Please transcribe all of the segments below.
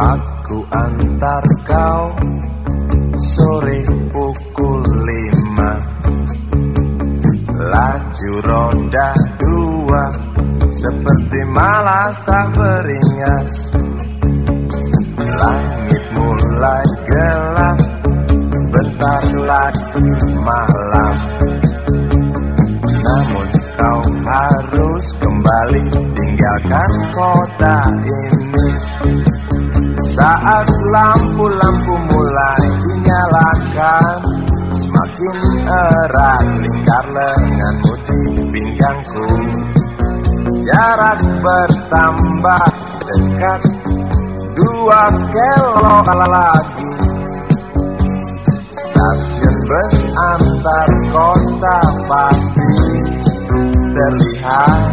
Aku antar kau sore pukul lima. Laju roda dua Seperti malas tak beringas. Langit mulai gelap Sebentar lagi malam. Namun kau harus kembali Tinggalkan kota ini Saat lampu-lampu mulai dinyalakan Semakin erat lingkar lenganmu di pinggangku. Jarak bertambah dekat Dua kilo lagi. Stasiun bus antar kota pasti terlihat.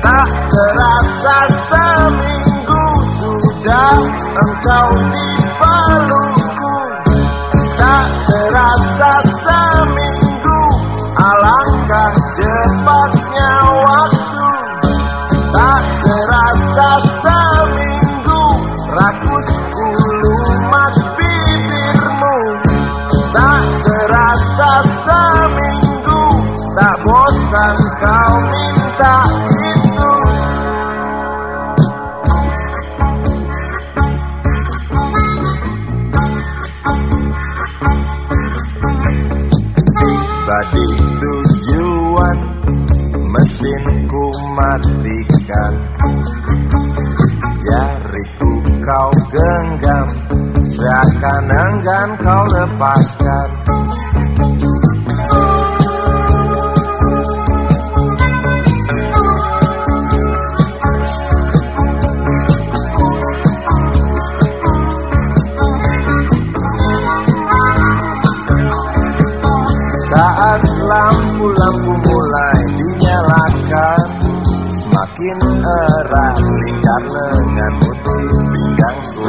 Tak terasa seminggu sudah engkau di Tiba di tujuan Mesinku matikan. Jariku kau genggam Seakan enggan kau lepaskan lampu-lampu mulai dinyalakan. Semakin erat lingkar lenganmu di pinggangku.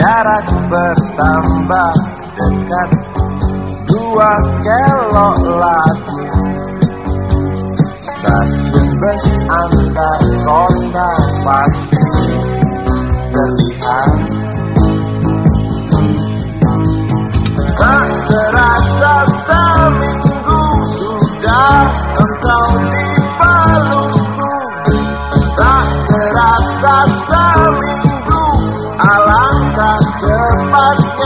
Jarak bertambah dekat Dua kelok lagi Stasiun bus antar kota pasti más